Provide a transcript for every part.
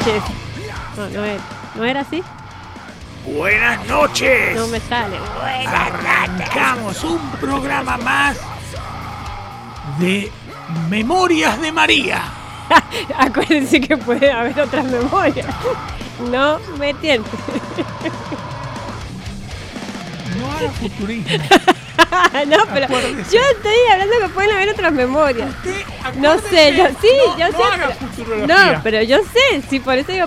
noches. No, no era, ¿no era así? Buenas noches. No me sale. Arrancamos un programa más de Memorias de María. Acuérdense que puede haber otras memorias. No me tienten. No haga futurismo. no, pero Acuérdese. yo estoy hablando que pueden haber otras memorias. Usted, No sé, yo sí, no- yo no sé. haga pero- futurología. no, pero yo sé, sí, por eso digo,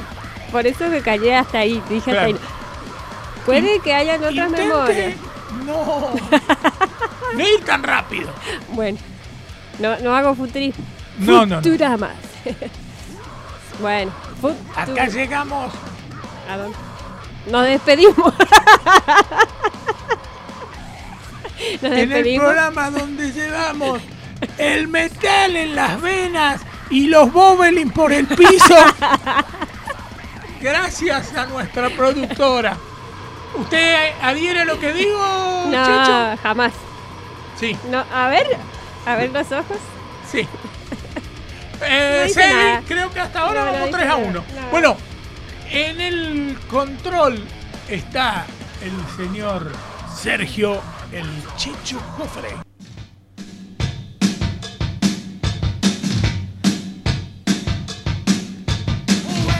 por eso que callé hasta ahí, dije hasta ahí. Puede que hayan otras Intente- memorias. No. No ir tan rápido. Bueno, no, no hago futurismo. No, no. Futuramas. bueno, Acá llegamos. ¿A dónde? Nos despedimos. Nos en el programa donde llevamos el metal en las venas y los bobelin por el piso. Gracias a nuestra productora. ¿Usted adhiere a lo que digo, No, jamás. Sí, No, a ver, a ver los ojos. sí. Eh, No creo que hasta ahora No, vamos dice 3 a nada. 1. No. Bueno, en el control está el señor Sergio el Checho Jofre.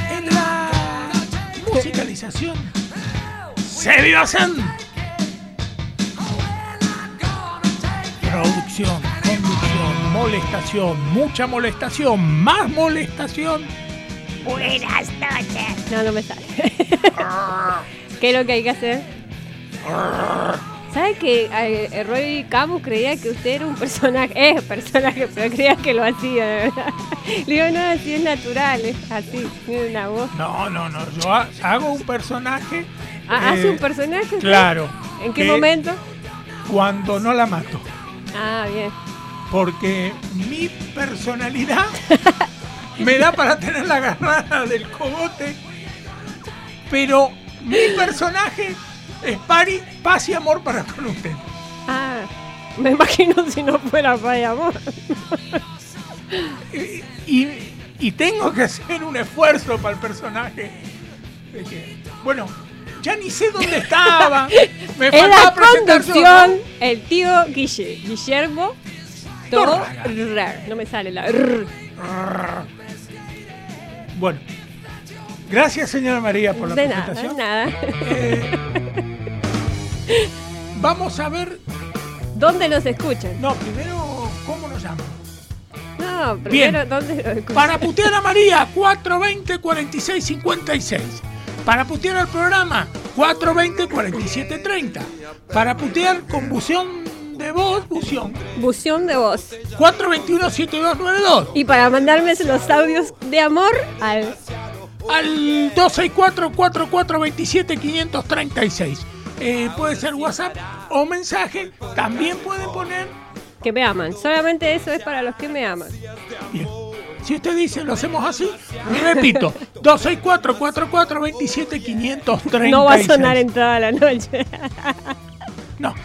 En la musicalización, Sebi Bazán. Producción, conducción, molestación, mucha molestación, más molestación. Buenas noches. No, no me sale. ¿Qué es lo que hay que hacer? ¿Sabe que eh, Roy Camus creía que usted era un personaje? Es personaje, pero creía que lo hacía, de verdad. Le digo, no, así es natural, es así, tiene una voz. No, no, no. Yo ha- hago un personaje. Ah, ¿Hace eh, un personaje? Claro. ¿En qué momento? Cuando no la mato. Ah, bien. Porque mi personalidad me da para tener la agarrada del cogote. Pero mi personaje es pari, paz y amor para con usted. Ah, me imagino si no fuera para amor. Y, y tengo que hacer un esfuerzo para el personaje. de bueno, ya ni sé dónde estaba. Me En la conducción, el tío Guille, Guillermo. Torrar. No me sale la. Bueno, gracias señora María por la De nada, presentación. nada. Eh, vamos a ver, ¿Dónde los escuchan? no, primero, ¿cómo nos llaman? No, primero, Bien. ¿dónde los escuchan? Para putear a María, 420-4656. Para putear al programa, 420-4730. Para putear con bución de voz, bución, Bución de voz. 421-7292. Y para mandarme los audios de amor al. Al 264-4427-536. Eh, puede ser WhatsApp o mensaje. También pueden poner que me aman. Solamente eso es para los que me aman. Bien. Si usted dice lo hacemos así, repito, 264-4427-536. No va a sonar en toda la noche. No.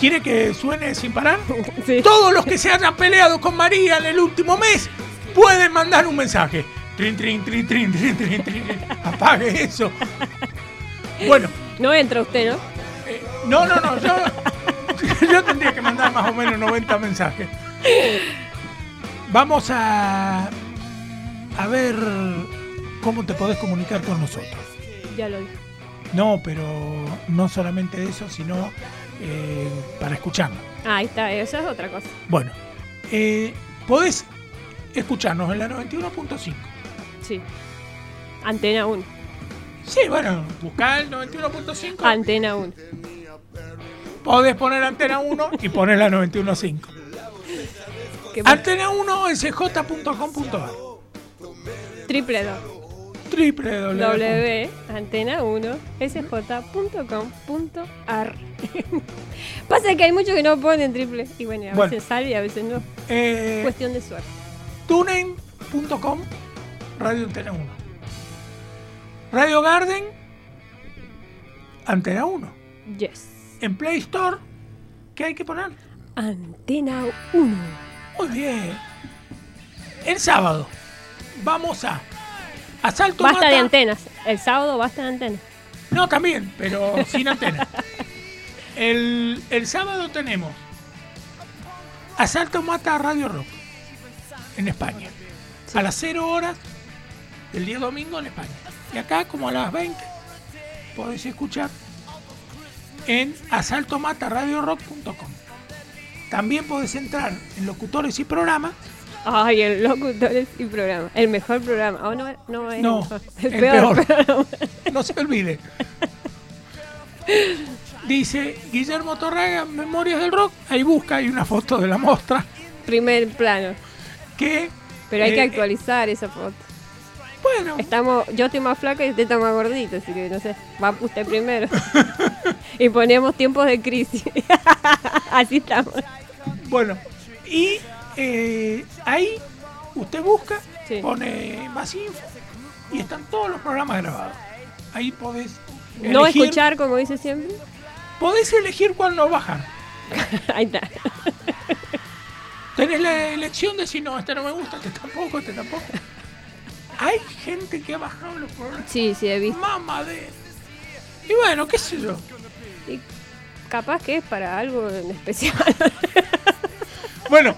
¿Quiere que suene sin parar? Sí. Todos los que se hayan peleado con María en el último mes pueden mandar un mensaje. Trin, trin, trin, trin, trin, trin, trin. Apague eso. Bueno, No entra usted, ¿no? eh, no, no, no, yo, yo tendría que mandar más o menos 90 mensajes. Vamos a, a ver cómo te podés comunicar con nosotros. Ya lo dije. No, pero no solamente eso, sino eh, para escucharnos. Ah, ahí está, eso es otra cosa. Bueno, eh, podés escucharnos en la 91.5. Sí. Antena 1. Sí, bueno, buscá el 91.5. Antena 1. Podés poner antena 1 y poner la 91.5. ¿Qué pasa? Antena 1 sj.com.ar. Triple dos. www. www.antena1sj.com.ar Pasa que hay muchos que no ponen triple. Y bueno, a Bueno. veces sale y a veces no. Eh, Cuestión de suerte. Tunein.com, Radio Antena 1. Radio Garden, Antena 1. Yes. En Play Store, ¿qué hay que poner? Antena 1. Muy bien. El sábado vamos a Asalto Basta Mata. de antenas. El sábado basta de antenas. No, también, pero sin antena. El, el sábado tenemos Asalto Mata Radio Rock en España. A las 0 horas del día domingo en España. Y acá, como a las 20, podéis escuchar en asaltomataradiorock.com. También podéis entrar en locutores y programas. Ay, el locutores y programa. El mejor programa. Oh, no, no es No, el. El, peor. No se olvide. Dice Guillermo Torraga, Memorias del Rock. Ahí busca, hay una foto de la mostra. Primer plano. Que. Pero hay que eh, actualizar esa foto. Bueno, Estamos, yo estoy más flaca y usted está más gordito, así que no sé, va usted primero. y ponemos tiempos de crisis. así estamos. bueno. Y eh, ahí usted busca, Sí. pone más info y están todos los programas grabados. Ahí podés. No elegir- escuchar, como dice siempre. Podés elegir cuándo bajar. Ahí está. Tenés la elección de si no, este no me gusta, este tampoco, este tampoco. Hay gente que ha bajado los programas. Sí, sí, he visto. Mamá de. Y bueno, qué sé yo. Y capaz que es para algo en especial. Bueno,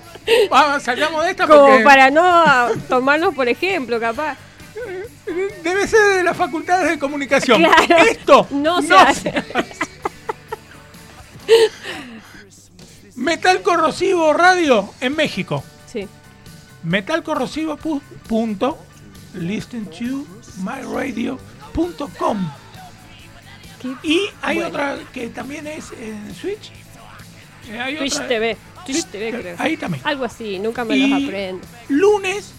vamos, salgamos de esta como porque para no tomarnos por ejemplo, capaz. debe ser de las facultades de comunicación. Claro. Esto No se hace. Metal Corrosivo Radio en México. Sí. metalcorrosivo.listentomyradio.com Qué Y hay bueno. otra que también es en Switch. Eh, hay Twitch otra- TV. Twitch TV, creo. Ahí también. Algo así, nunca me Y los aprendo. lunes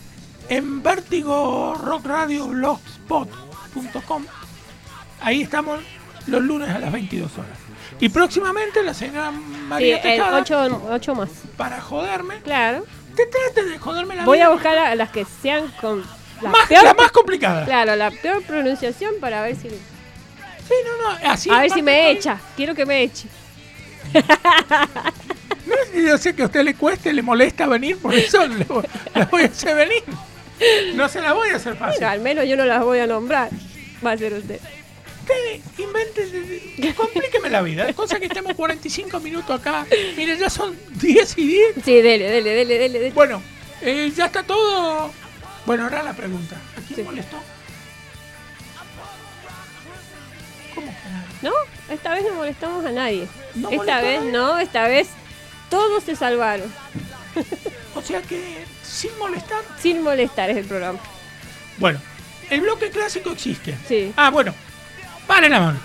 en Vértigo Rock Radio Blogspot.com. Ahí estamos los lunes a las 22 horas. Y próximamente la señora Sí, María el Tejada, 8, más. para joderme, Claro. te trate de joderme la Voy vida. a buscar a las que sean con la más, peor, la más complicada. claro, la peor pronunciación para ver si Sí, no, no, así a ver si me echa. Quiero que me eche. No, yo sé que a usted le cueste, le molesta venir, por eso le voy- la voy a hacer venir. No se la voy a hacer fácil. Bueno, al menos yo no las voy a nombrar. Va a ser usted. Usted invente, complíqueme la vida. Es cosa que estemos 45 minutos acá. Mire, ya son 10 y 10. Sí, dele, dele, dele, dele. dele. Bueno, eh, ya está todo. Bueno, ahora la pregunta. ¿A quién Sí. molestó? ¿Cómo que? No, esta vez no molestamos a nadie. ¿No esta vez nadie? no, esta vez todos se salvaron. O sea que sin molestar. Sin molestar es el programa. Bueno, el bloque clásico existe. Sí. Ah, bueno. Pare la mano.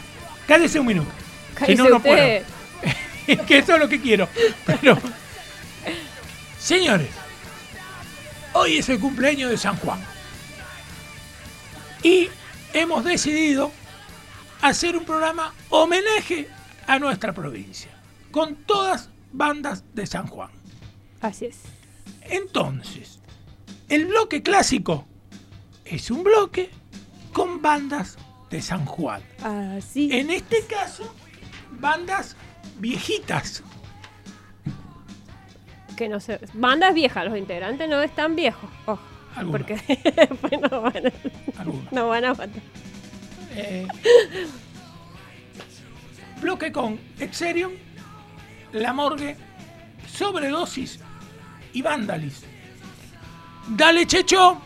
Cállese un minuto. Cállese si no, no puedo. que eso es lo que quiero. Pero, señores, hoy es el cumpleaños de San Juan. Y hemos decidido hacer un programa homenaje a nuestra provincia, con todas bandas de San Juan. Así es. Entonces, el bloque clásico es un bloque con bandas de San Juan. Así. En este caso, bandas viejitas. Que no sé. Bandas viejas, los integrantes no están viejos. Ojo. Porque después no van a, no van a matar. Eh, bloque con Exerion, La Morgue, Sobredosis y Vandalis. Dale, Checho.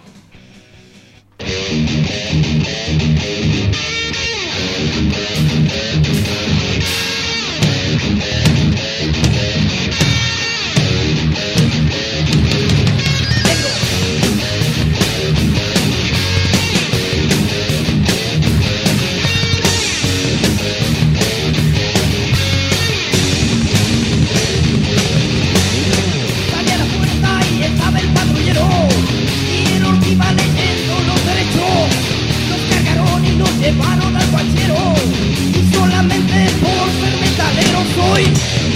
llevaron al guachero y solamente por ser metalero soy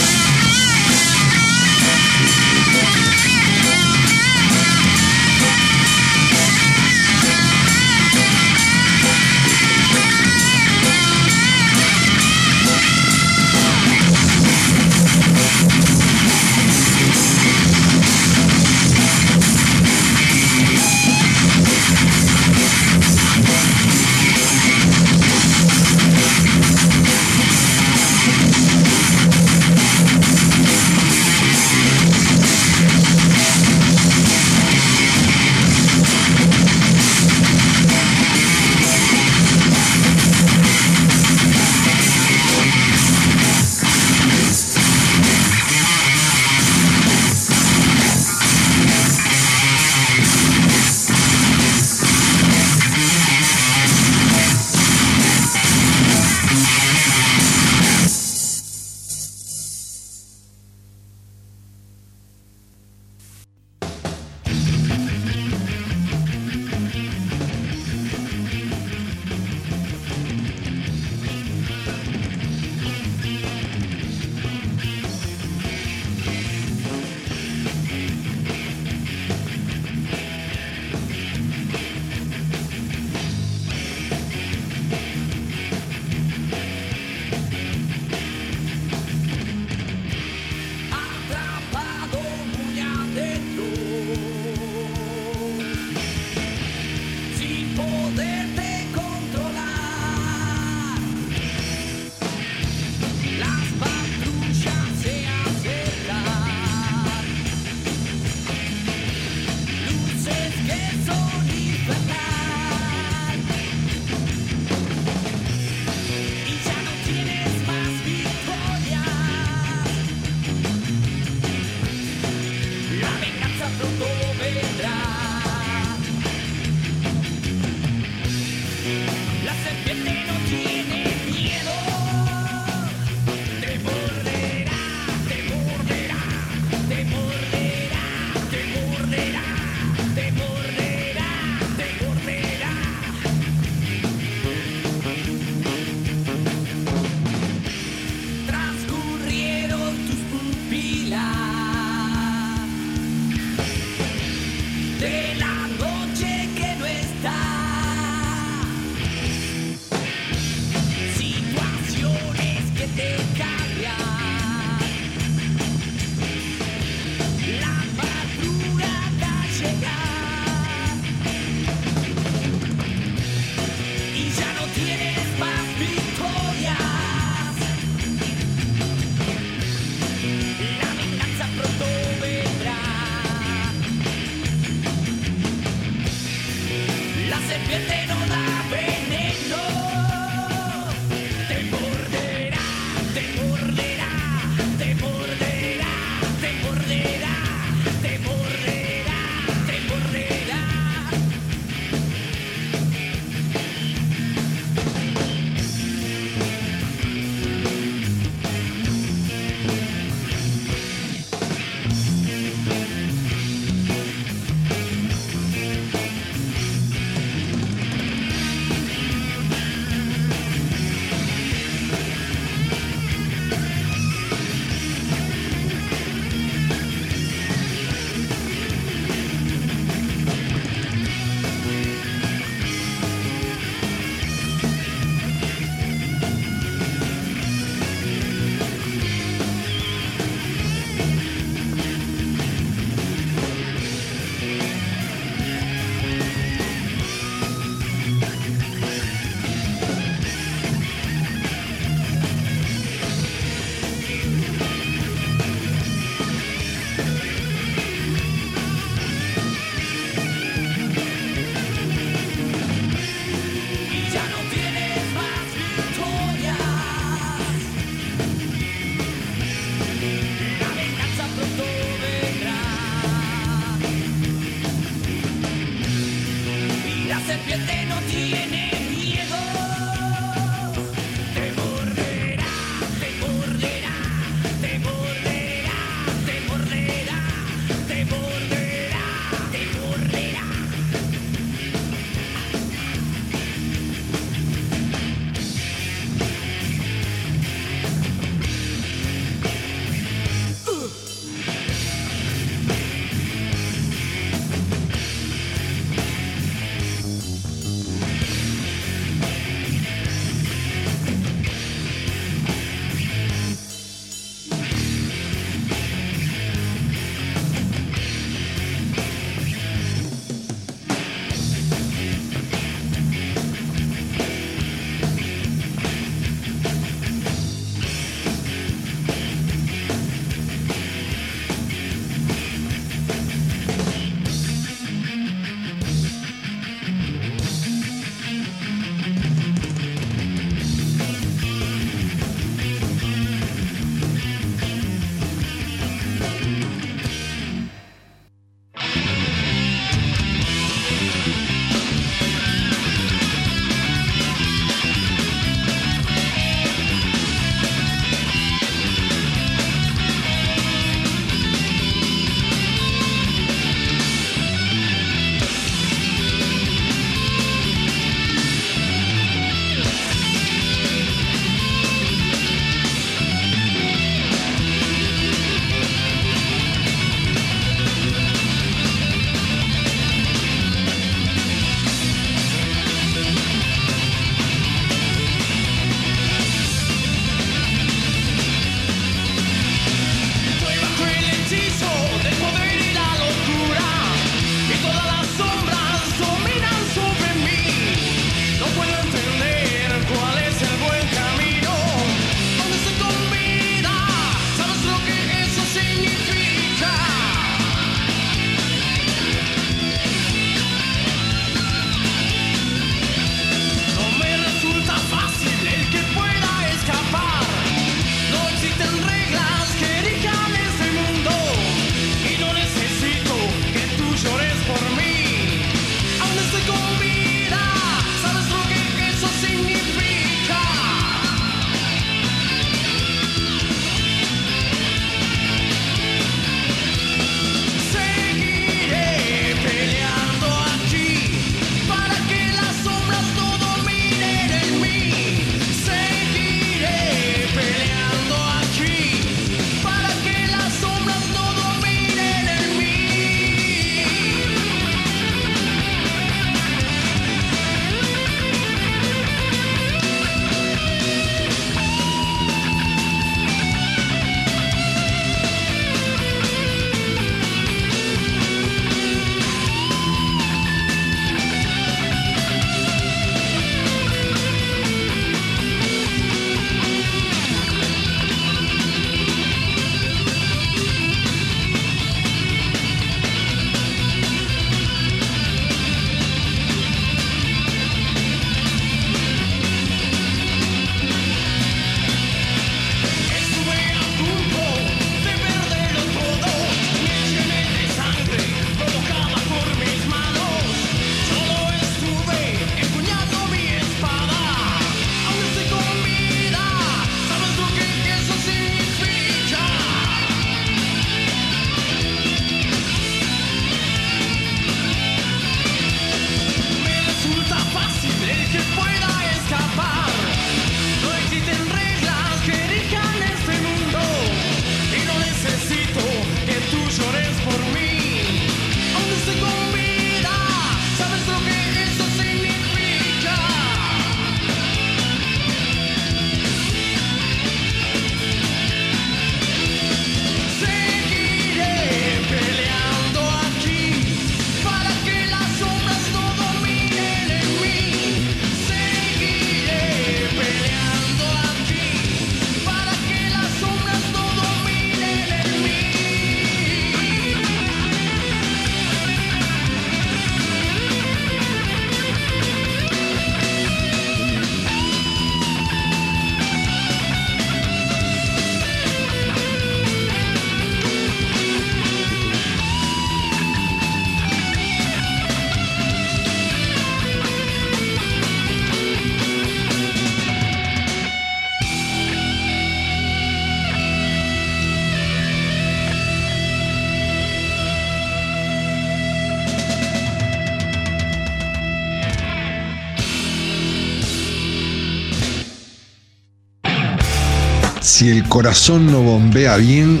Si el corazón no bombea bien,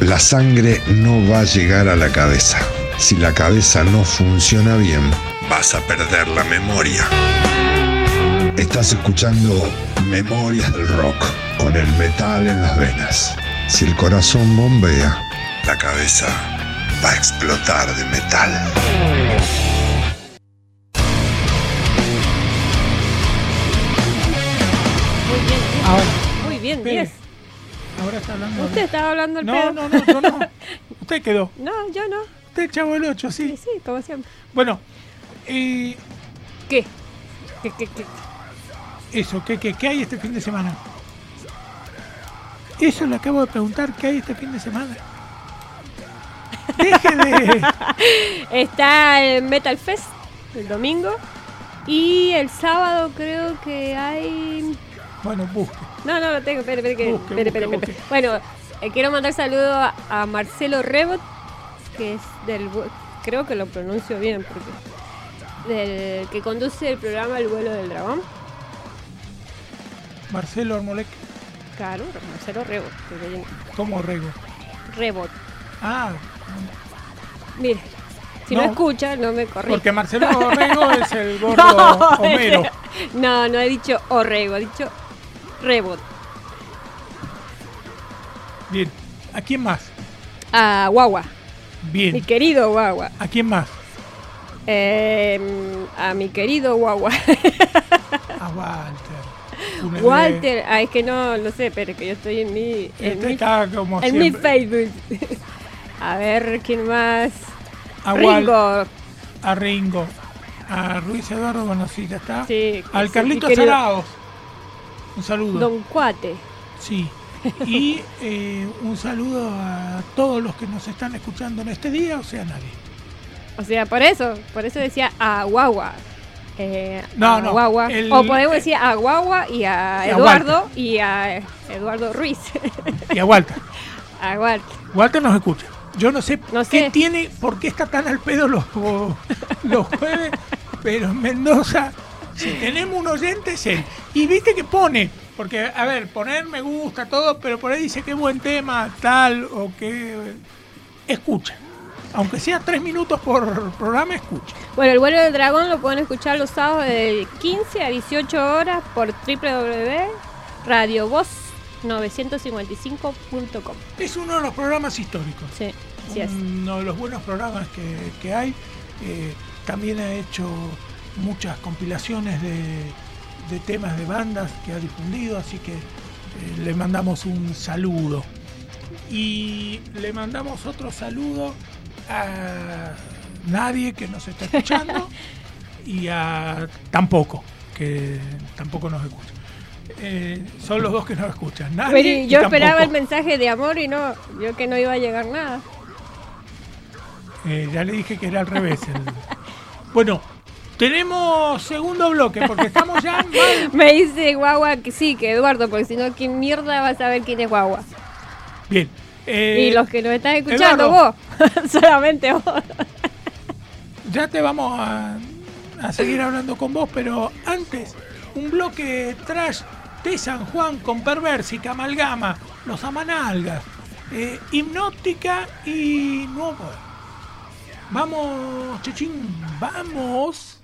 la sangre no va a llegar a la cabeza. Si la cabeza no funciona bien, vas a perder la memoria. Estás escuchando Memorias del Rock con el metal en las venas. Si el corazón bombea, la cabeza va a explotar de metal. Ahora, Muy bien, espere. 10. ahora está hablando. Usted estaba hablando el No, pedo. no, no, yo no. Usted quedó. No, yo no. Usted chavo el 8, Sí, sí. sí, como siempre. Bueno, eh, ¿Qué? ¿Qué, qué, qué? eso, ¿qué, qué, ¿qué hay este fin de semana? Eso le acabo de preguntar, ¿qué hay este fin de semana? Deje de... Está el Metal Fest el domingo. Y el sábado creo que hay. Bueno, busque. No, no lo tengo, busque, espere. Bueno, eh, quiero mandar saludo a, a Marcelo Rebot, que es del. Creo que lo pronuncio bien, porque. Del que conduce el programa El vuelo del dragón. Marcelo Armolec, Claro, Marcelo Rebot. como Rego. Rebot. Ah, Mire, si no, No, escucha, no me corrige. porque Marcelo Rego es el gordo Homero. No, no he dicho Orrego, he dicho Rebot. Bien. ¿A quién más? A Guagua, mi Bien. querido Guagua. ¿A quién más? Eh, a mi querido Guagua. A Walter. Una Walter, ah, es que no, no sé, pero que yo estoy en mi, en Este mi, está como en mi siempre. Facebook. A ver, ¿quién más? A Wal- Ringo. a Ringo, a Ruiz Eduardo, bueno, sí, ya está. Sí, Al sí, Carlitos mi querido Araos. Un saludo. Don Cuate. Sí. Y eh, un saludo a todos los que nos están escuchando en este día, o sea, nadie. O sea, por eso, por eso decía a Guagua. Eh, No, a no, Guagua. el- o podemos decir a Guagua y a y a Eduardo y a Eduardo Ruiz. Y a Walter. a Walter. Walter nos escucha. Yo no sé No qué sé. tiene, por qué está tan al pedo los, los jueves, pero en Mendoza, si tenemos un oyente es él. Y viste que pone, porque, a ver, poner me gusta todo, pero por ahí dice qué buen tema, tal, o que. Escucha. Aunque sea tres minutos por programa, escucha. Bueno, el vuelo del dragón lo pueden escuchar los sábados de 15 a 18 horas por www.radiovoz955.com. Es uno de los programas históricos. Sí, así es. Uno de los buenos programas que, que hay. Eh, también ha hecho muchas compilaciones de, de temas de bandas que ha difundido, así que eh, le mandamos un saludo. Y le mandamos otro saludo a nadie que nos está escuchando y a tampoco, que tampoco nos escucha. Eh, son los dos que nos escuchan. Nadie Pero yo esperaba el mensaje de amor y no, yo que no iba a llegar nada. Eh, ya le dije que era al revés. el- Bueno, tenemos segundo bloque porque estamos ya mal. Me dice guagua que sí, que Eduardo, porque si no, ¿quién mierda va a saber quién es guagua? Bien. eh, y los que nos están escuchando, Eduardo. vos, solamente vos. Ya te vamos a, a seguir hablando con vos, pero antes, un bloque trash de San Juan con Perversica, Amalgama, Los Amanalgas, eh, Hipnótica y Nuevo. Vamos, Chechín, vamos.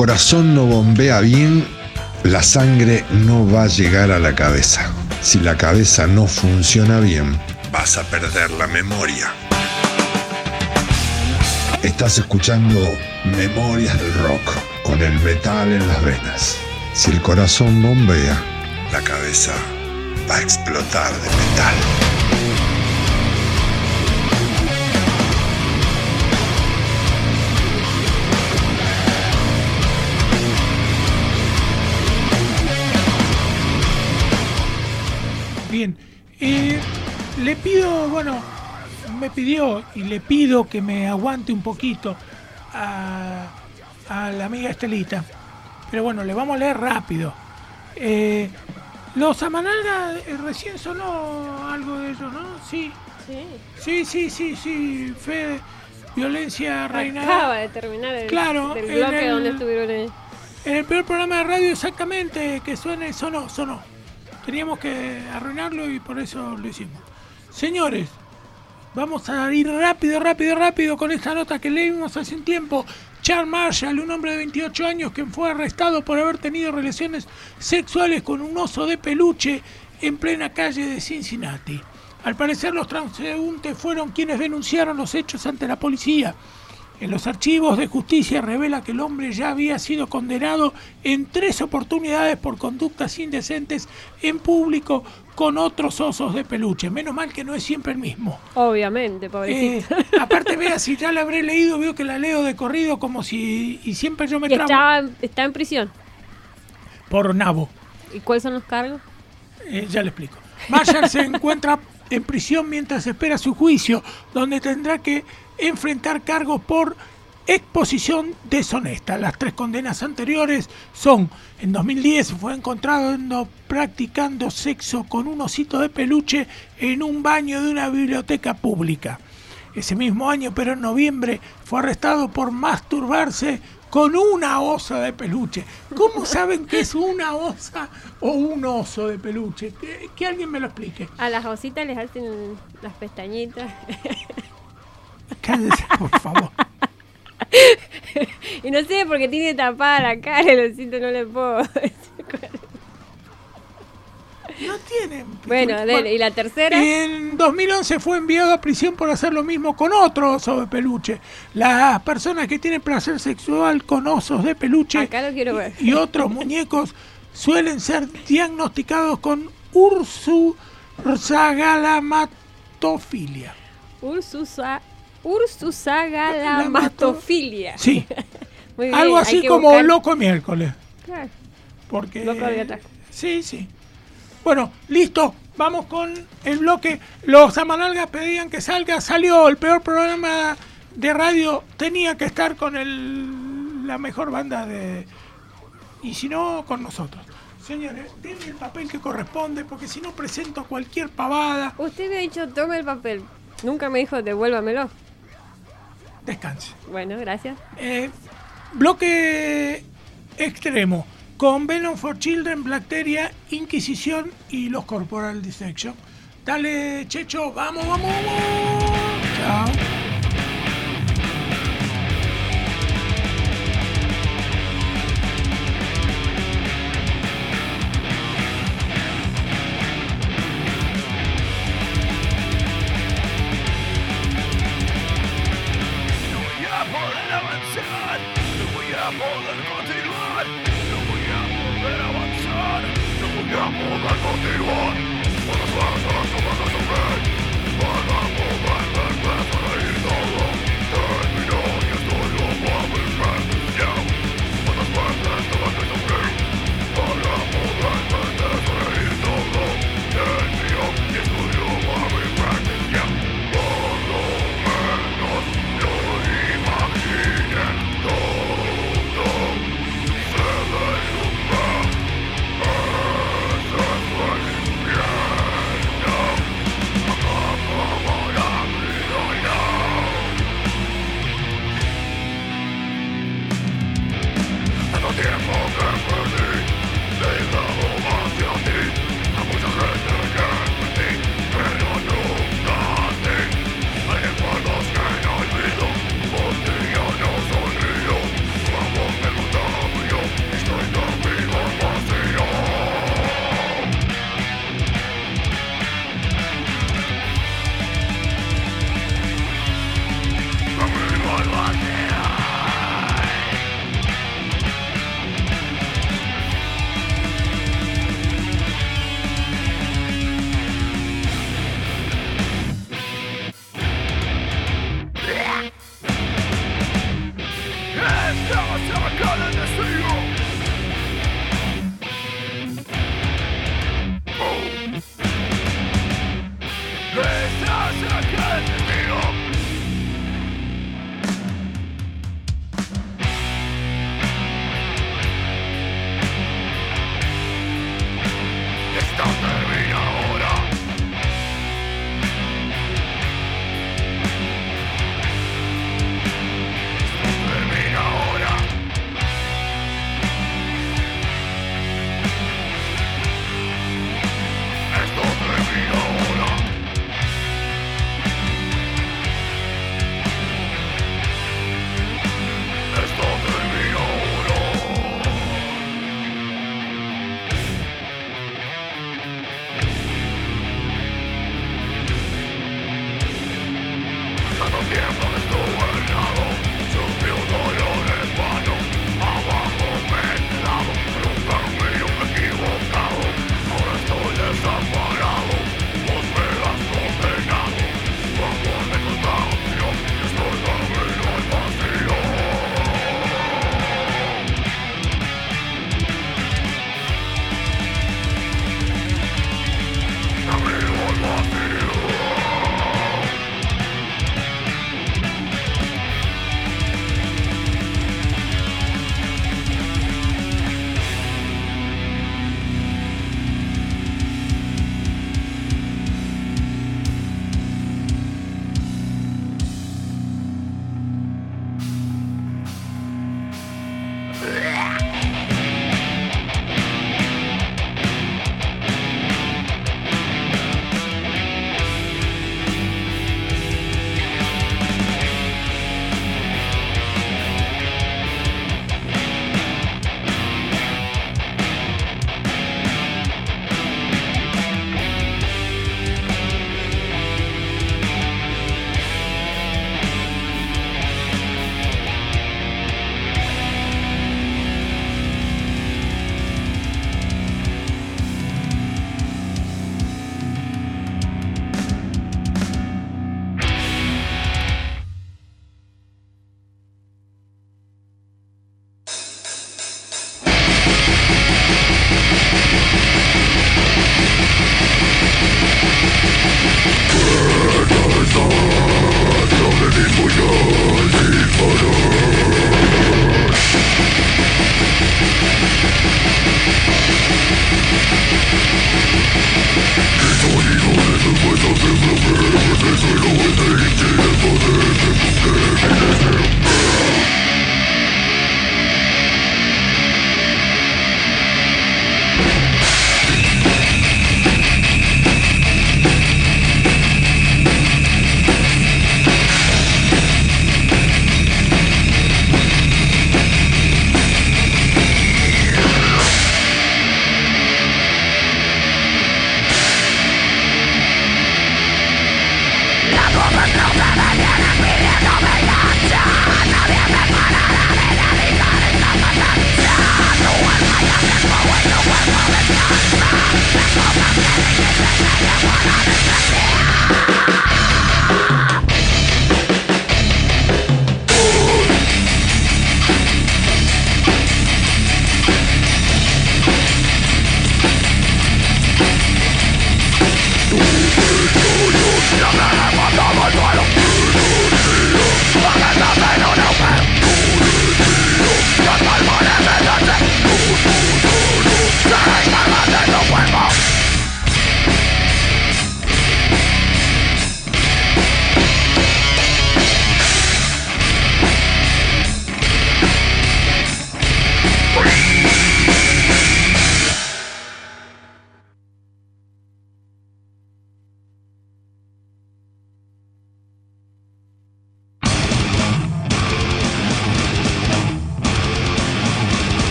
Corazón no bombea bien, la sangre no va a llegar a la cabeza. Si la cabeza no funciona bien, vas a perder la memoria. Estás escuchando Memorias del Rock con el metal en las venas. Si el corazón bombea, la cabeza va a explotar de metal. Le pido, bueno, me pidió y le pido que me aguante un poquito a, a la amiga Estelita. Pero bueno, le vamos a leer rápido. Eh, los Amanalga eh, recién sonó algo de ellos, ¿no? Sí. Sí, sí, sí, sí. Fe, violencia reina. Acaba de terminar el, Claro, del en bloque el- donde estuvieron ahí. En el peor programa de radio exactamente que suene, sonó, sonó. Teníamos que arruinarlo y por eso lo hicimos. Señores, vamos a ir rápido, rápido, rápido con esta nota que leímos hace un tiempo. Charles Marshall, un hombre de 28 años que fue arrestado por haber tenido relaciones sexuales con un oso de peluche en plena calle de Cincinnati. Al parecer los transeúntes fueron quienes denunciaron los hechos ante la policía. En los archivos de justicia revela que el hombre ya había sido condenado en tres oportunidades por conductas indecentes en público con otros osos de peluche. Menos mal que no es siempre el mismo. Obviamente, Eh, pobrecito. aparte, vea, si ya la habré leído, veo que la leo de corrido como si... Y siempre yo me y trabo está, está en prisión. por nabo. ¿Y cuáles son los cargos? Eh, ya le explico. Marshall se encuentra en prisión mientras espera su juicio, donde tendrá que enfrentar cargos por exposición deshonesta. Las tres condenas anteriores son, en 2010 fue encontrado ando practicando sexo con un osito de peluche en un baño de una biblioteca pública. Ese mismo año, pero en noviembre, fue arrestado por masturbarse con una osa de peluche. ¿Cómo saben que es una osa o un oso de peluche? Que, que alguien me lo explique. A las ositas les hacen las pestañitas. Cállese, por favor. Y no sé porque tiene tapada la cara, lo siento, no le puedo. No tiene. bueno, dele, ¿y la tercera? En 2011 fue enviado a prisión por hacer lo mismo con otro oso de peluche. Las personas que tienen placer sexual con osos de peluche Acá lo quiero ver. y otros muñecos suelen ser diagnosticados con ursusagalmatofilia. Ursusa, Ursusagalmatofilia. Sí, Muy bien, algo así como buscar- loco miércoles. Claro. Porque, Loco de atrás. Sí, sí. Bueno, listo. Vamos con el bloque. Los Amanalgas pedían que salga. Salió el peor programa de radio. Tenía que estar con el, la mejor banda de... Y si no, con nosotros. Señores, denme el papel que corresponde, porque si no presento cualquier pavada. Usted me ha dicho, tome el papel. Nunca me dijo, devuélvamelo. Descanse. Bueno, gracias. Eh, bloque extremo con Venom for Children, Bacteria, Inquisición y los Corporal Dissection. Dale, Checho, vamos, vamos, vamos. Chao.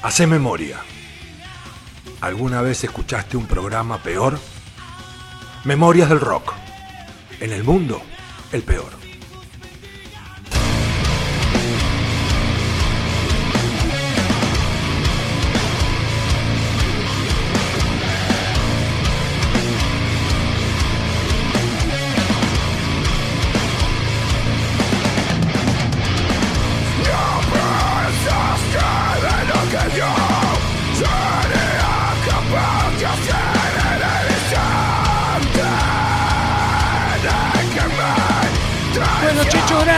Hace memoria. ¿Alguna vez escuchaste un programa peor? Memorias del rock. En el mundo, el peor.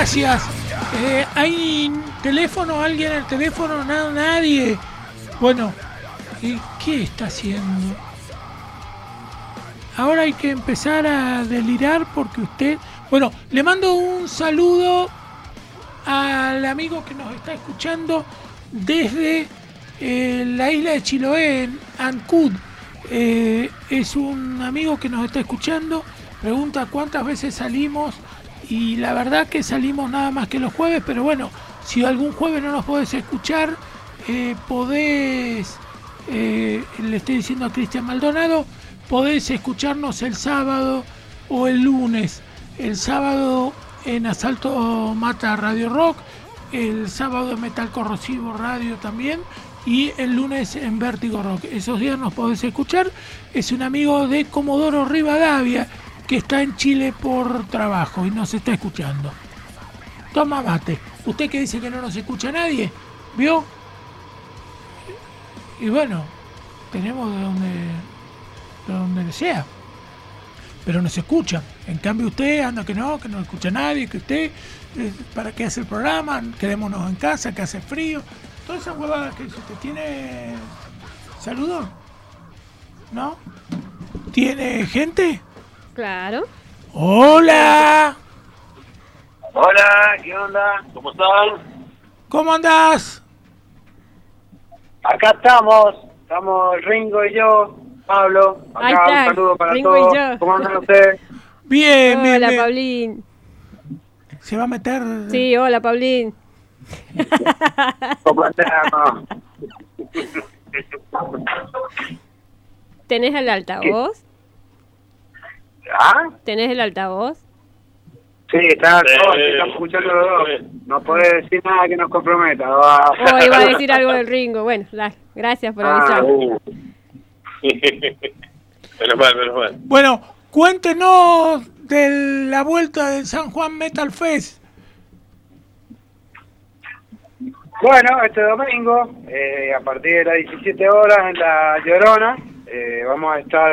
Gracias. Eh, ¿Hay teléfono? ¿Alguien al teléfono? Nada, nadie. Bueno, ¿qué está haciendo? Ahora hay que empezar a delirar porque usted... Bueno, le mando un saludo al amigo que nos está escuchando desde eh, la isla de Chiloé, en Ancud. Eh, es un amigo que nos está escuchando. Pregunta cuántas veces salimos y la verdad que salimos nada más que los jueves, pero bueno, si algún jueves no nos podés escuchar, eh, podés, eh, le estoy diciendo a Cristian Maldonado, podés escucharnos el sábado o el lunes. El sábado en Asalto Mata Radio Rock, el sábado en Metal Corrosivo Radio también y el lunes en Vértigo Rock. Esos días nos podés escuchar. Es un amigo de Comodoro Rivadavia que está en Chile por trabajo y nos está escuchando. Toma mate. Usted que dice que no nos escucha nadie, ¿vio? Y bueno, tenemos de donde, de donde sea. Pero nos escucha. En cambio usted anda que no, que no escucha nadie, que usted, eh, ¿para qué hace el programa? Quedémonos en casa, que hace frío. Todas esas huevadas que usted. ¿Tiene saludos? ¿No? ¿Tiene gente? Claro. ¡Hola! Hola, ¿qué onda? ¿Cómo están? ¿Cómo andás? Acá estamos, estamos Ringo y yo, Pablo. Acá Ahí está, un saludo para Ringo y todos. yo. ¿Cómo andan ustedes? Bien, bien, Hola, bien. Pablín. Se va a meter. Sí, hola, Pablín. ¿Cómo andamos? ¿Tenés el altavoz? ¿Ah? ¿Tenés el altavoz? Sí, está todos, Eh, estamos escuchando los dos. eh. No podés decir nada que nos comprometa. va. Oh, iba a decir algo del Ringo. Bueno, la- gracias por Ah, avisar. uh. menos mal, menos mal. Bueno, cuéntenos de la vuelta del San Juan Metal Fest. Bueno, este domingo, eh, a partir de las 17 horas en La Llorona, eh, vamos a estar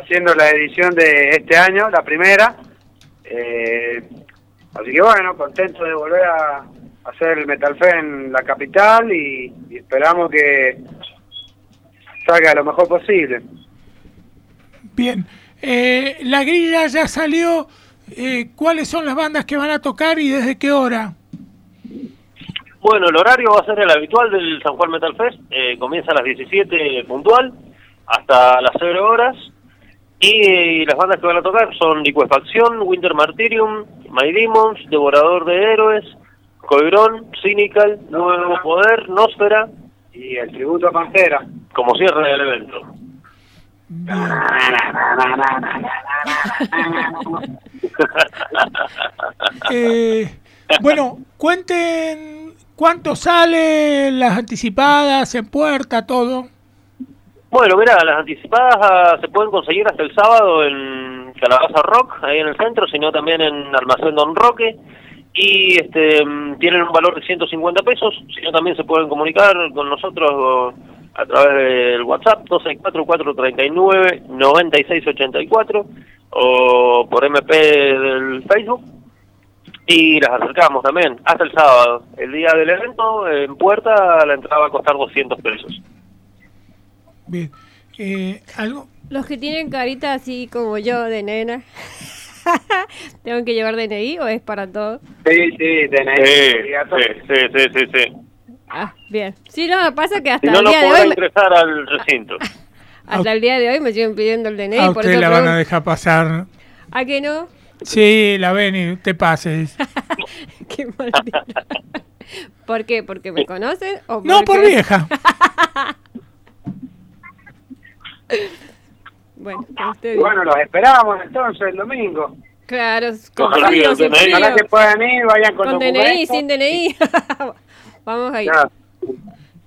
haciendo la edición de este año, la primera. Eh, así que bueno, contento de volver a hacer el Metal Fest en la capital y, y esperamos que salga lo mejor posible. Bien. Eh, la grilla ya salió. Eh, ¿Cuáles son las bandas que van a tocar y desde qué hora? Bueno, el horario va a ser el habitual del San Juan Metal Fest. eh, comienza a las 17 puntual hasta las 0 horas. Y las bandas que van a tocar son Liquefacción, Winter Martyrium, My Demons, Devorador de Héroes, Coirón, Cynical, Nuevo Poder, Nósfera, Y el tributo a Pantera. como cierre del evento. Eh, bueno, cuenten cuánto sale, las anticipadas, en puerta, todo. Bueno, mira, las anticipadas ah, se pueden conseguir hasta el sábado en Calabaza Rock, ahí en el centro, sino también en Almacén Don Roque. Y este, mm, tienen un valor de 150 pesos, sino también se pueden comunicar con nosotros a través del WhatsApp 264-439-9684 o por MP del Facebook. Y las acercamos también hasta el sábado. El día del evento, en puerta, la entrada va a costar 200 pesos. Bien. Eh, algo. Los que tienen carita así como yo de nena. ¿Tengo que llevar DNI o es para todos? Sí, sí, tenés. Sí, sí, sí, sí. Ah, bien. Sí, no, pasa que hasta Si no, el no día de podrá hoy, me- ingresar al recinto. hasta el día de hoy me siguen pidiendo el DNI. A por usted eso la van a dejar pasar. ¿A que no? Sí, la ven y te pases. Qué maldita. ¿Por qué? ¿Porque me conocen? O No, por porque- vieja. Bueno, usted los esperamos entonces el domingo. Claro, con Ojalá frío, que sin DNI. frío. Ojalá que puedan ir, vayan con, Con DNI, sin DNI. Vamos a ir. Ya.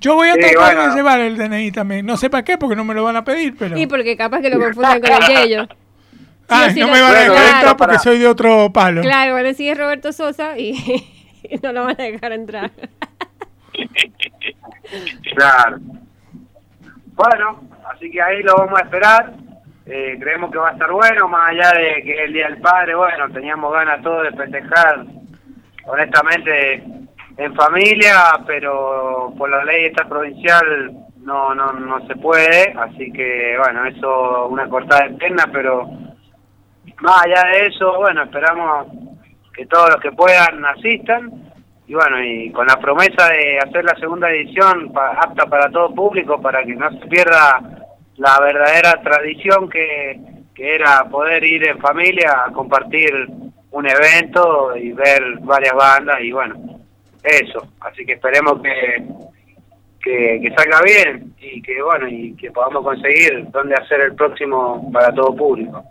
Yo voy a Sí, tratar bueno. de llevar el DNI también. No sé para qué, porque no me lo van a pedir, pero. Y porque capaz que lo confundan con el. Ay, sí no me van a dejar claro, entrar porque para- soy de otro palo. Claro, van a decir es Roberto Sosa y, y no lo van a dejar entrar. Claro. Bueno, así que ahí lo vamos a esperar. Eh, creemos que va a estar bueno, más allá de que el Día del Padre, bueno, teníamos ganas todos de festejar, honestamente, en familia, pero por la ley esta provincial no, no, no se puede, así que bueno, eso una cortada de pierna, pero más allá de eso, bueno, esperamos que todos los que puedan asistan y bueno, y con la promesa de hacer la segunda edición pa- apta para todo público, para que no se pierda la verdadera tradición que, que era poder ir en familia a compartir un evento y ver varias bandas y bueno, eso. Así que esperemos que, que, que salga bien y que bueno, y que podamos conseguir dónde hacer el próximo para todo público.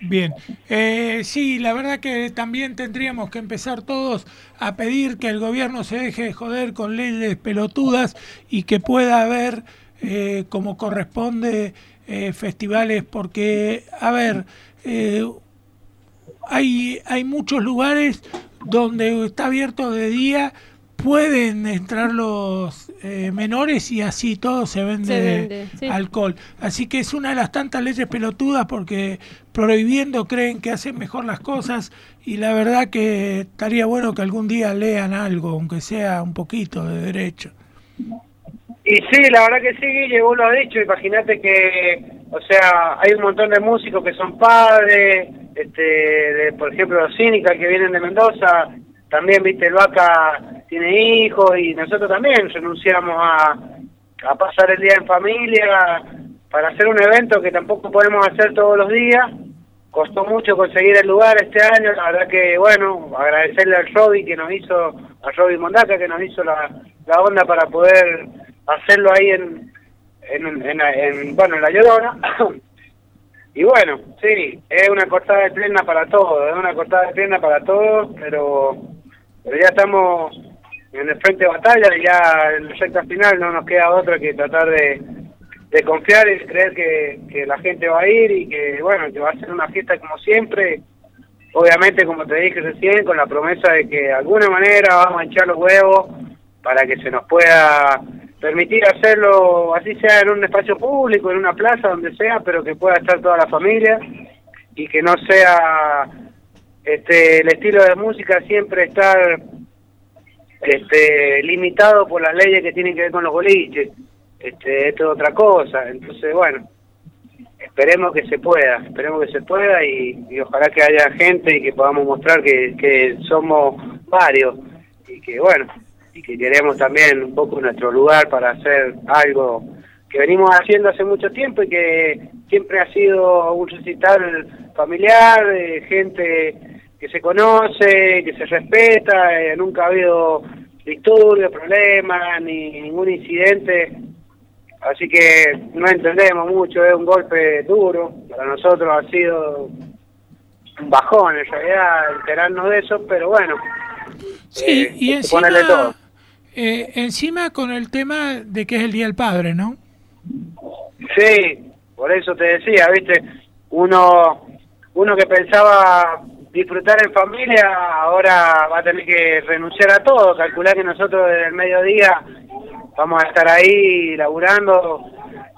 Bien, eh, sí, la verdad que también tendríamos que empezar todos a pedir que el gobierno se deje de joder con leyes pelotudas y que pueda haber, eh, como corresponde, eh, festivales, porque, a ver, eh, hay, hay muchos lugares donde está abierto de día, pueden entrar los eh, menores y así todo se vende, Se vende, sí. alcohol. Así que es una de las tantas leyes pelotudas porque prohibiendo creen que hacen mejor las cosas y la verdad que estaría bueno que algún día lean algo, aunque sea un poquito de derecho. Y sí, la verdad que sí, Guille, vos lo has dicho, imagínate que, o sea, hay un montón de músicos que son padres, este, de, por ejemplo, los cínicas que vienen de Mendoza, también, viste, el Vaca tiene hijos y nosotros también renunciamos a, a pasar el día en familia para hacer un evento que tampoco podemos hacer todos los días. Costó mucho conseguir el lugar este año, la verdad que, bueno, agradecerle al Robbie que nos hizo, a Robbie Mondaca que nos hizo la, la onda para poder hacerlo ahí en, en, en, en- bueno, en La Llorona. y bueno, sí, es una cortada de pierna para todos, es una cortada de pierna para todos, pero, pero ya estamos en el frente de batalla y ya en la recta final no nos queda otra que tratar de, de confiar y creer que, que la gente va a ir y que, bueno, que va a ser una fiesta como siempre. Obviamente, como te dije recién, con la promesa de que de alguna manera vamos a hinchar los huevos para que se nos pueda permitir hacerlo, así sea en un espacio público, en una plaza, donde sea, pero que pueda estar toda la familia y que no sea este el estilo de música siempre estar este limitado por las leyes que tienen que ver con los boliches. Este, esto es otra cosa. Entonces, bueno, esperemos que se pueda, esperemos que se pueda y, y ojalá que haya gente y que podamos mostrar que, que somos varios y que, bueno, y que queremos también un poco nuestro lugar para hacer algo que venimos haciendo hace mucho tiempo y que siempre ha sido un recital familiar, de gente que se conoce, que se respeta, eh, nunca ha habido disturbios, problemas, ni ningún incidente, así que no entendemos mucho, es un golpe duro, para nosotros ha sido un bajón en realidad enterarnos de eso, pero bueno, Sí, Eh, y encima, todo. eh, encima con el tema de que es el Día del Padre, ¿no? Sí, por eso te decía, viste, uno, uno que pensaba disfrutar en familia, ahora va a tener que renunciar a todo, calcular que nosotros desde el mediodía vamos a estar ahí laburando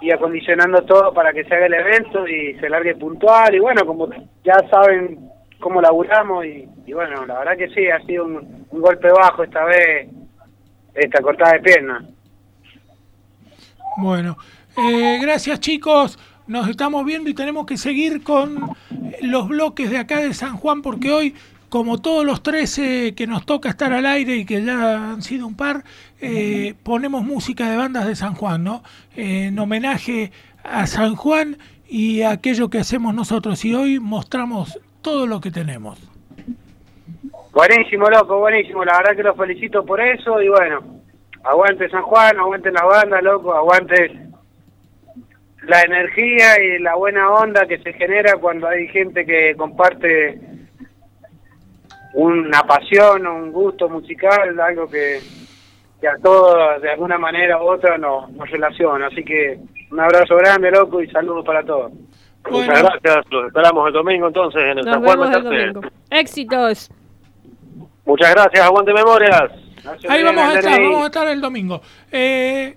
y acondicionando todo para que se haga el evento y se largue puntual y bueno, como ya saben cómo laburamos y, bueno, la verdad que sí, ha sido un, un golpe bajo esta vez, esta cortada de pierna. Bueno, eh, gracias chicos. Nos estamos viendo y tenemos que seguir con los bloques de acá de San Juan porque hoy, como todos los 13 que nos toca estar al aire y que ya han sido un par, eh, ponemos música de bandas de San Juan, ¿no? Eh, en homenaje a San Juan y a aquello que hacemos nosotros. Y hoy mostramos todo lo que tenemos. Buenísimo, loco, buenísimo. La verdad que los felicito por eso y bueno, aguante San Juan, aguante la banda, loco, aguante la energía y la buena onda que se genera cuando hay gente que comparte una pasión, un gusto musical, algo que, que a todos de alguna manera u otra nos, nos relaciona. Así que un abrazo grande, loco, y saludos para todos. Bueno. Muchas gracias, los esperamos el domingo entonces en el Nos San Juan el. Éxitos. Muchas gracias, aguante memorias. Ahí vamos a estar, vamos a estar el domingo. Eh,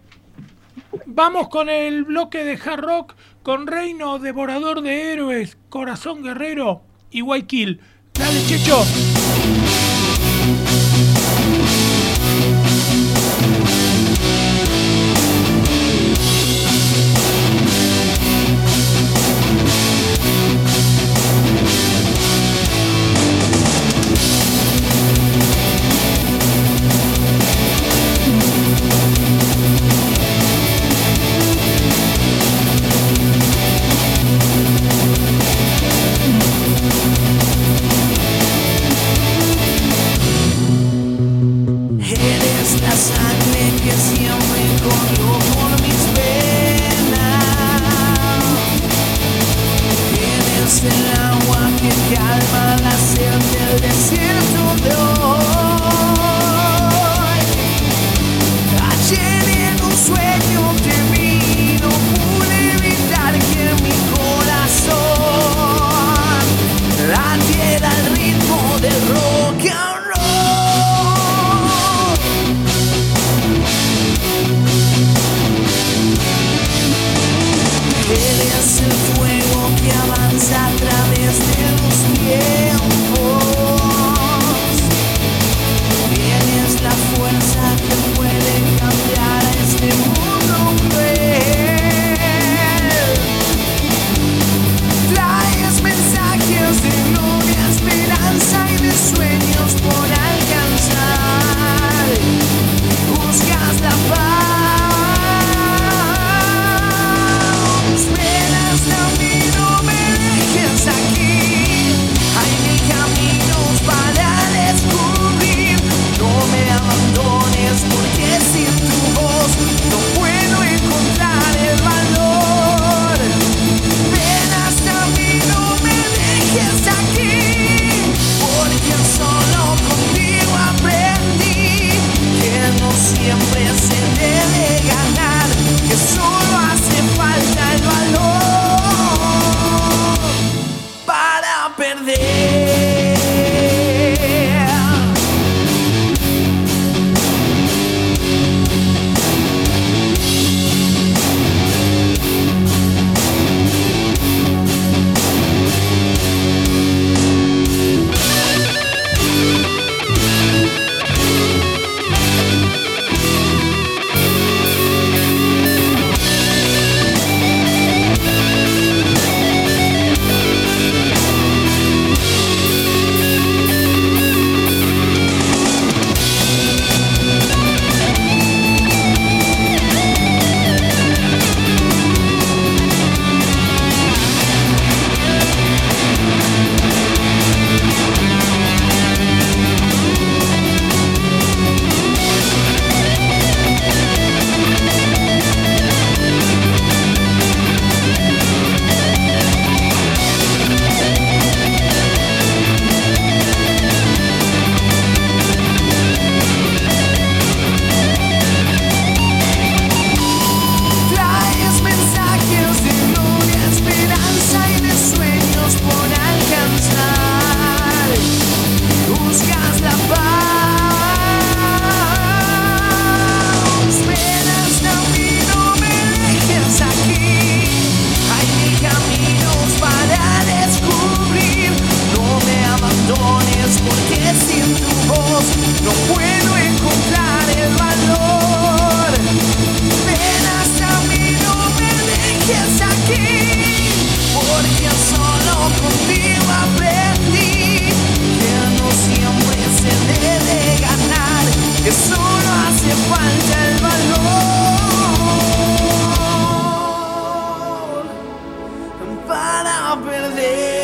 vamos con el bloque de hard rock con Reino, Devorador de Héroes, Corazón Guerrero y White Kill. Dale, Checho. really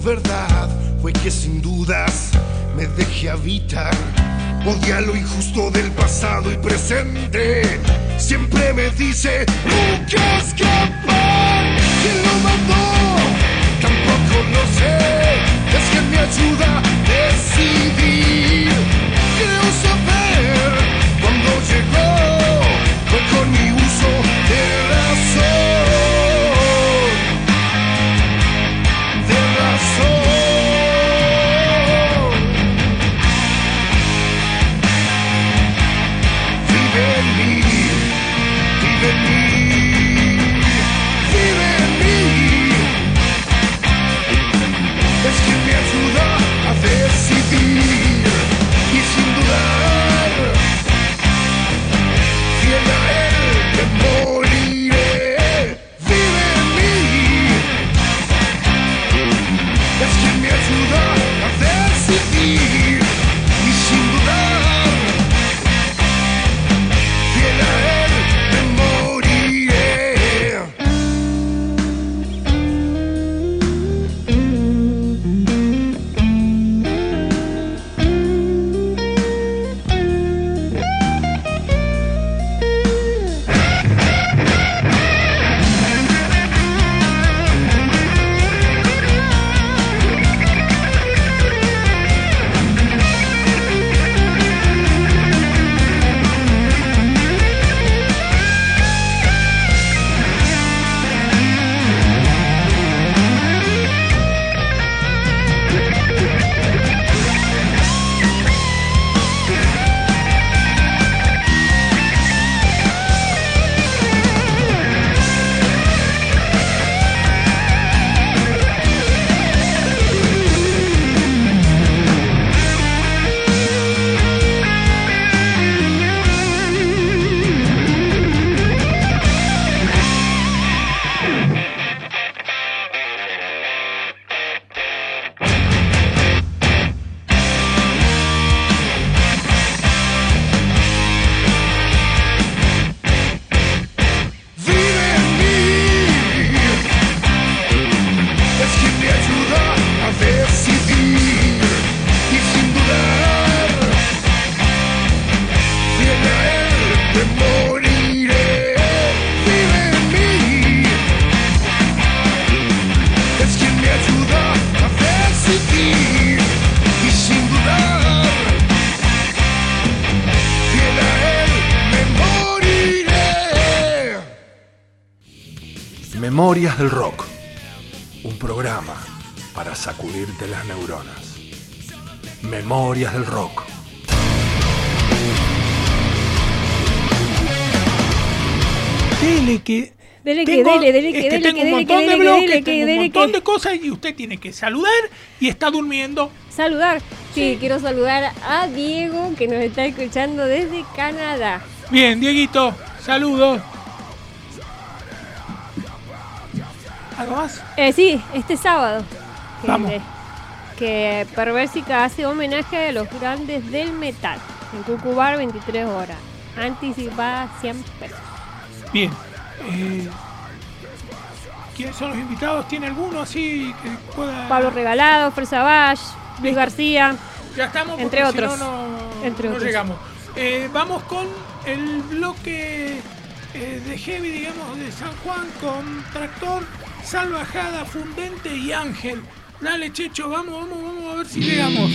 verdad, fue que sin dudas me dejé habitar. Odia lo injusto del pasado y presente. Siempre me dice, nunca escapar. ¿Quién lo mandó? Tampoco lo sé. Es que me ayuda a decidir. Quiero saber cuándo llegó. Fue con mi uso de razón. Montón de bloques, tengo un montón de cosas y usted tiene que saludar y está durmiendo. Saludar. Sí, quiero saludar a Diego que nos está escuchando desde Canadá. Bien, Dieguito, saludos. ¿Algo más? Eh, sí, este sábado. Que, Vamos. que Perversica hace homenaje a los grandes del metal. En Cucubar 23 horas. Anticipada 100 pesos. Bien. Eh, ¿Quiénes son los invitados? ¿Tiene alguno así que pueda.? Pablo Regalado, Fresa Bash, Luis García. Ya estamos, Entre si otros. no, no, Entre no otros. llegamos. Eh, vamos con el bloque eh, de heavy, digamos, de San Juan con Tractor, Salvajada, Fundente y Ángel. Dale, Checho, vamos, vamos, vamos a ver si llegamos.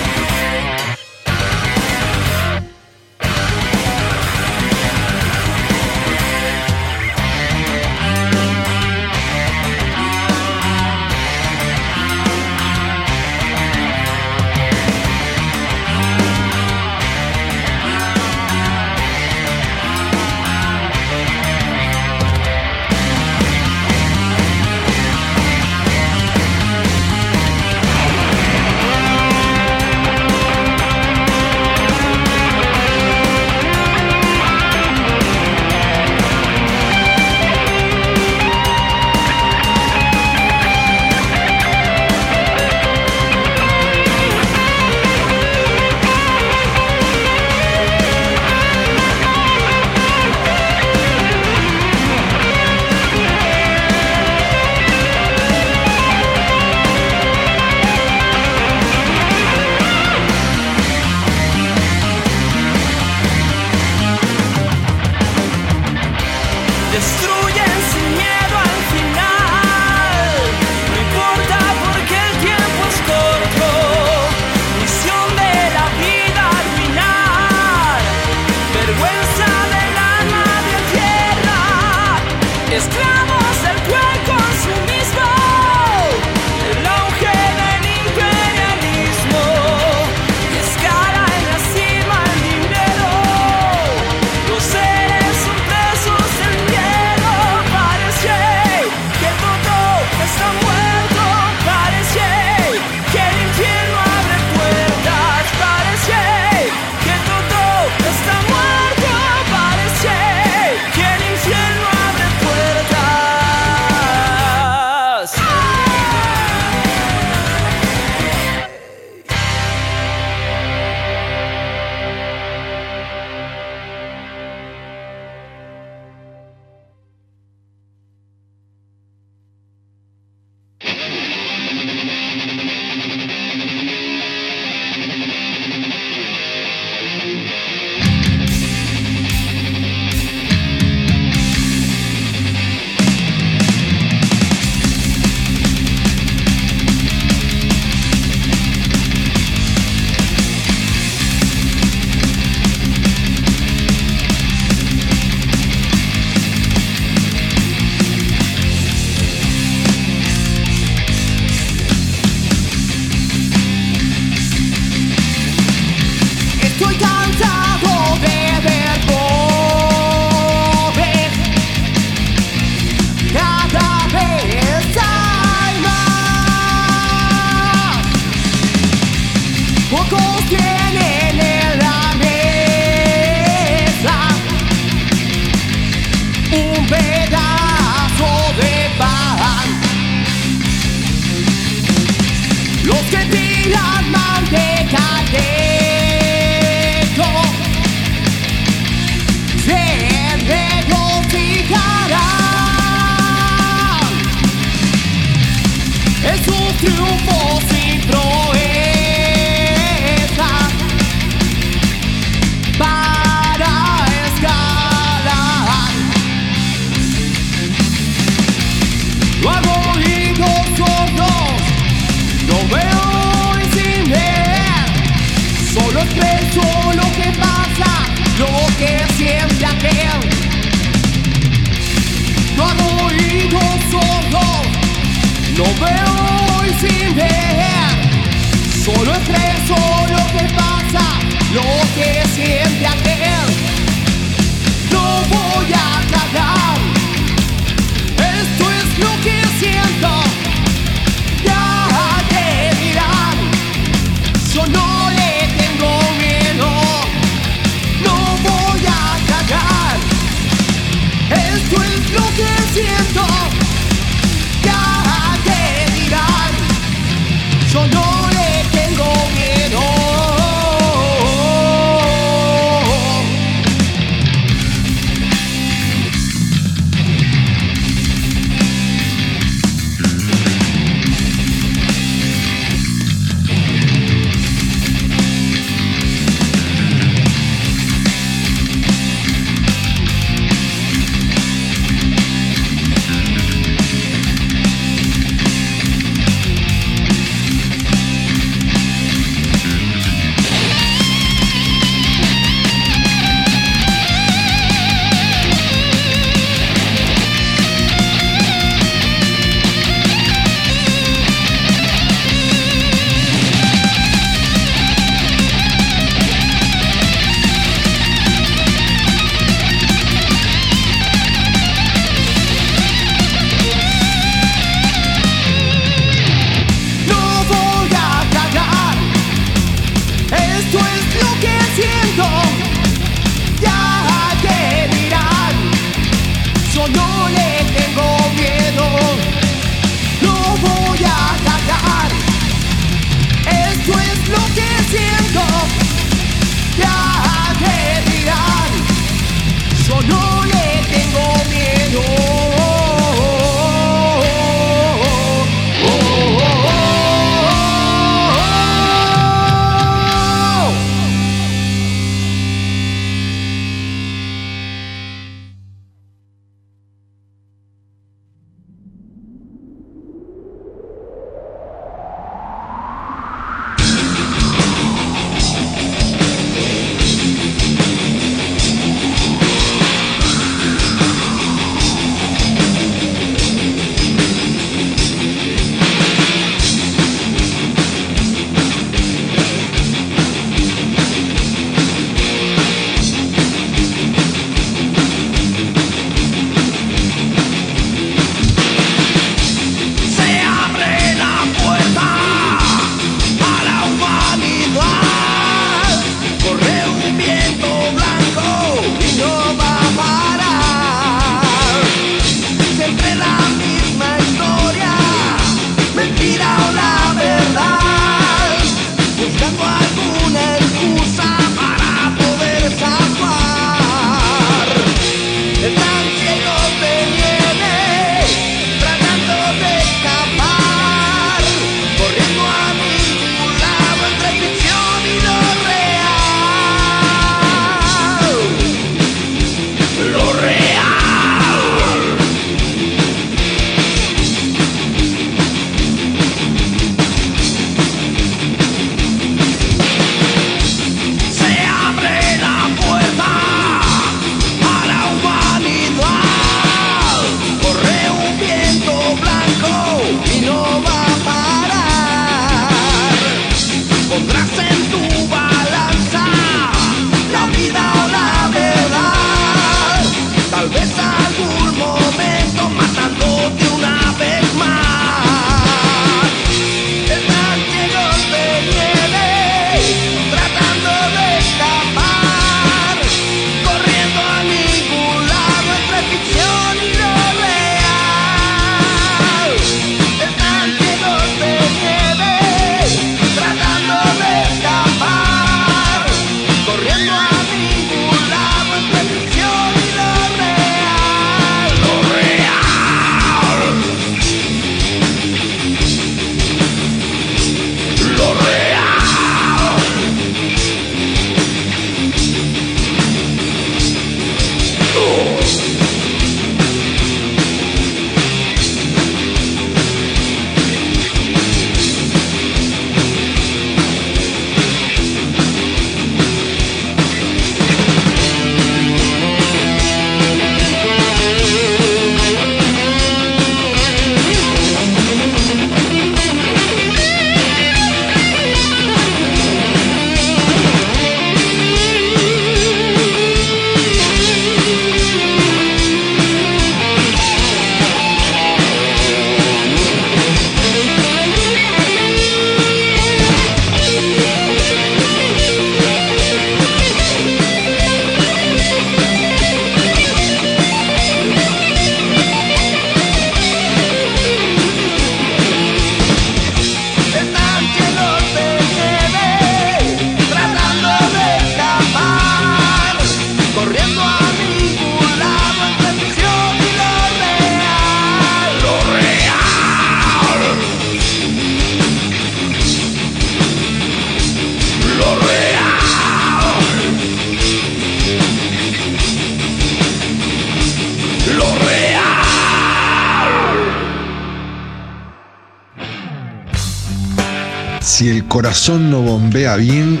Corazón no bombea bien,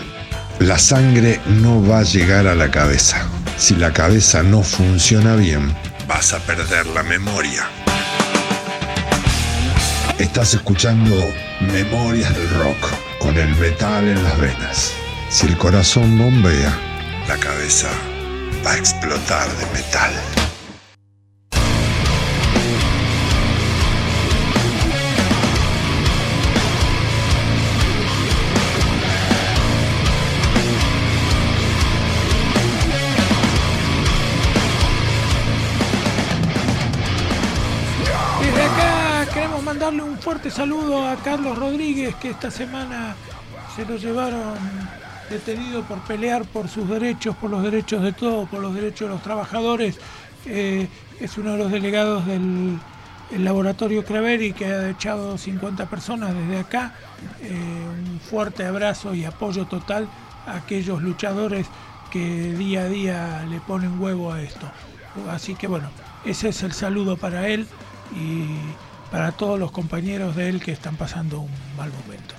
la sangre no va a llegar a la cabeza. Si la cabeza no funciona bien, vas a perder la memoria. Estás escuchando Memorias del Rock con el metal en las venas. Si el corazón bombea, la cabeza va a explotar de metal. Saludo a Carlos Rodríguez, que esta semana se lo llevaron detenido por pelear por sus derechos, por los derechos de todos, por los derechos de los trabajadores. Eh, es uno de los delegados del el laboratorio Craveri que ha echado 50 personas desde acá. Eh, un fuerte abrazo y apoyo total a aquellos luchadores que día a día le ponen huevo a esto. Así que bueno, ese es el saludo para él y para todos los compañeros de él que están pasando un mal momento.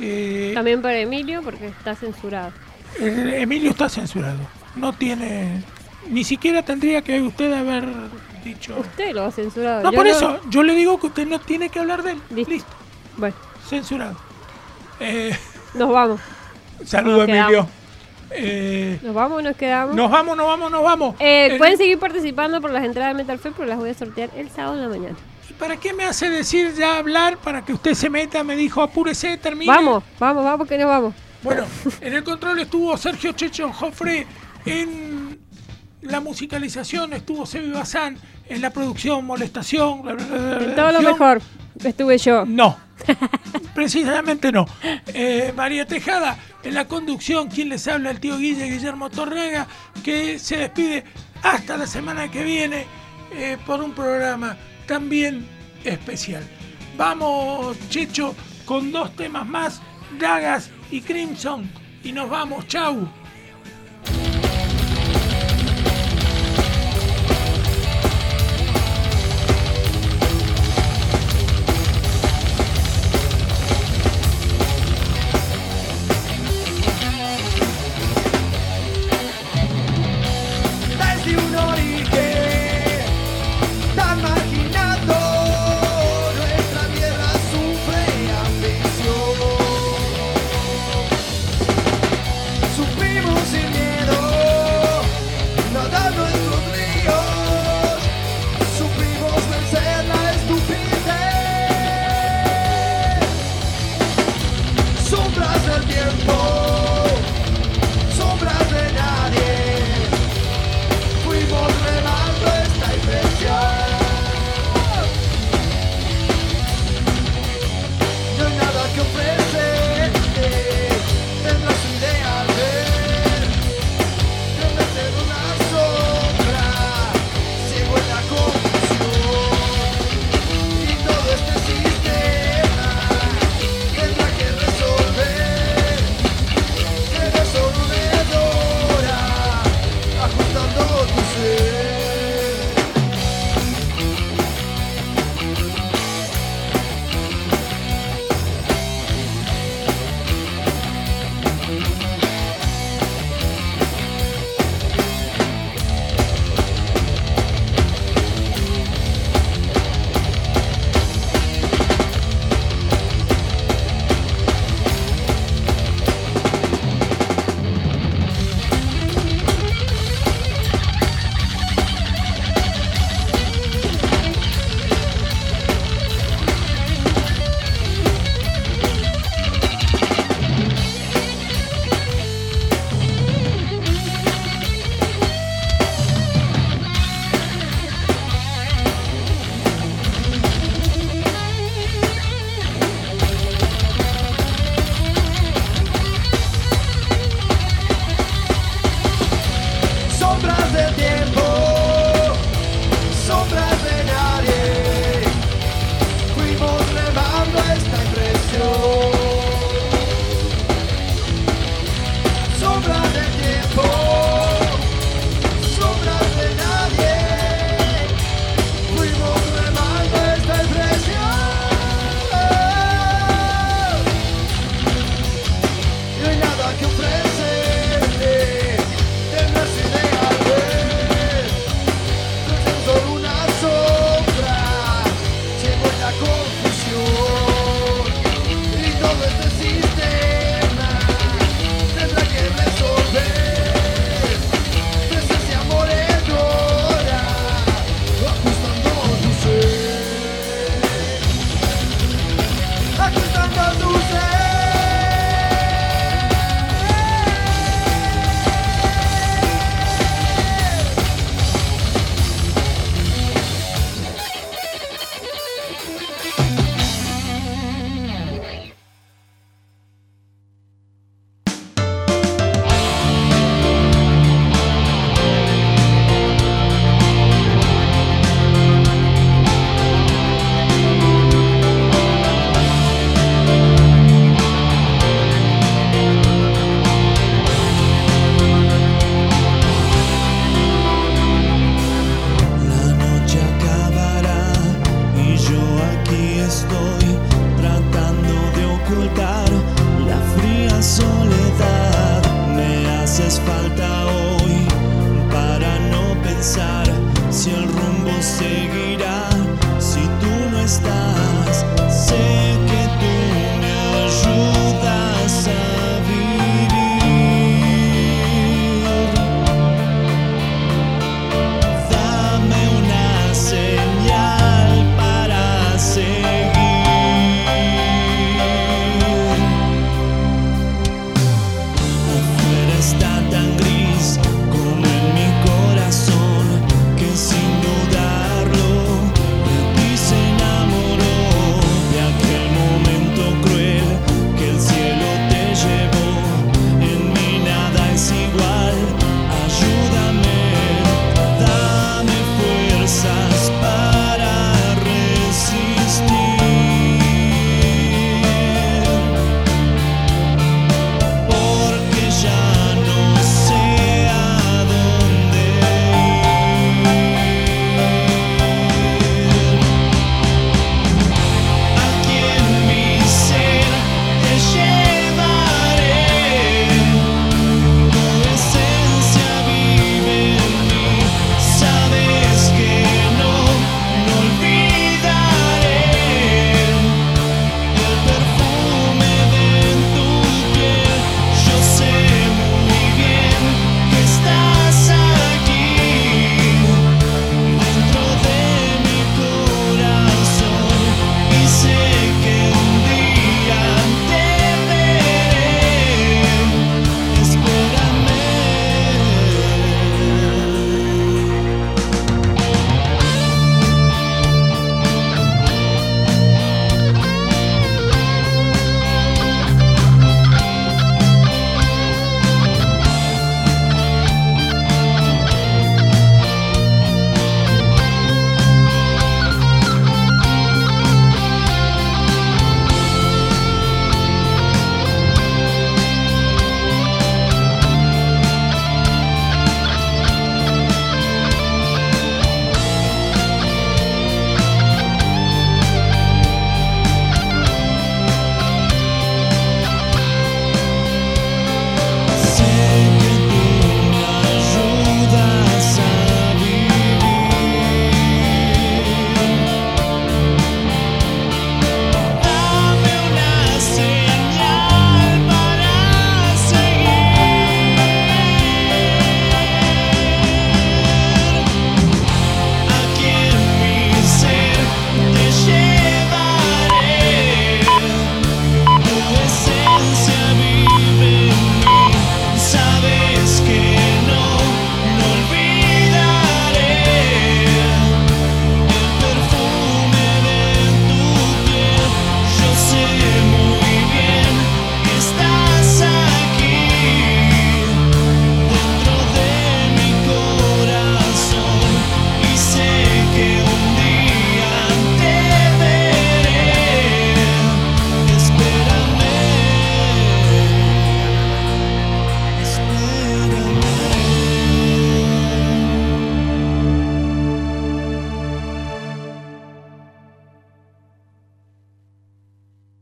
Eh, También para Emilio, porque está censurado. eh, Emilio está censurado. No tiene. Ni siquiera tendría que usted haber dicho. Usted lo ha censurado. No, yo por eso, yo le digo que usted no tiene que hablar de él. Listo. Bueno, Censurado. Eh, nos vamos. saludo, Nos quedamos. Emilio. Eh, Nos vamos, nos quedamos. nos vamos, nos vamos, nos vamos. Eh, Eh, pueden seguir participando por las entradas de Metal Fest, pero las voy a sortear el sábado en la mañana. ¿Para qué me hace decir ya hablar para que usted se meta? Me dijo apúrese, termine. Vamos, vamos, vamos, que nos vamos. Bueno, en el control estuvo Sergio Checho Jofre, en la musicalización estuvo Sebi Bazán, en la producción, molestación, bla, bla, bla, bla, En todo lo mejor estuve yo. No, precisamente no. Eh, María Tejada, en la conducción, quien les habla, el tío Guille Guillermo Torrega, que se despide hasta la semana que viene eh, por un programa también especial. Vamos, Checho, con dos temas más, Dagas y Crimson, y nos vamos, chau.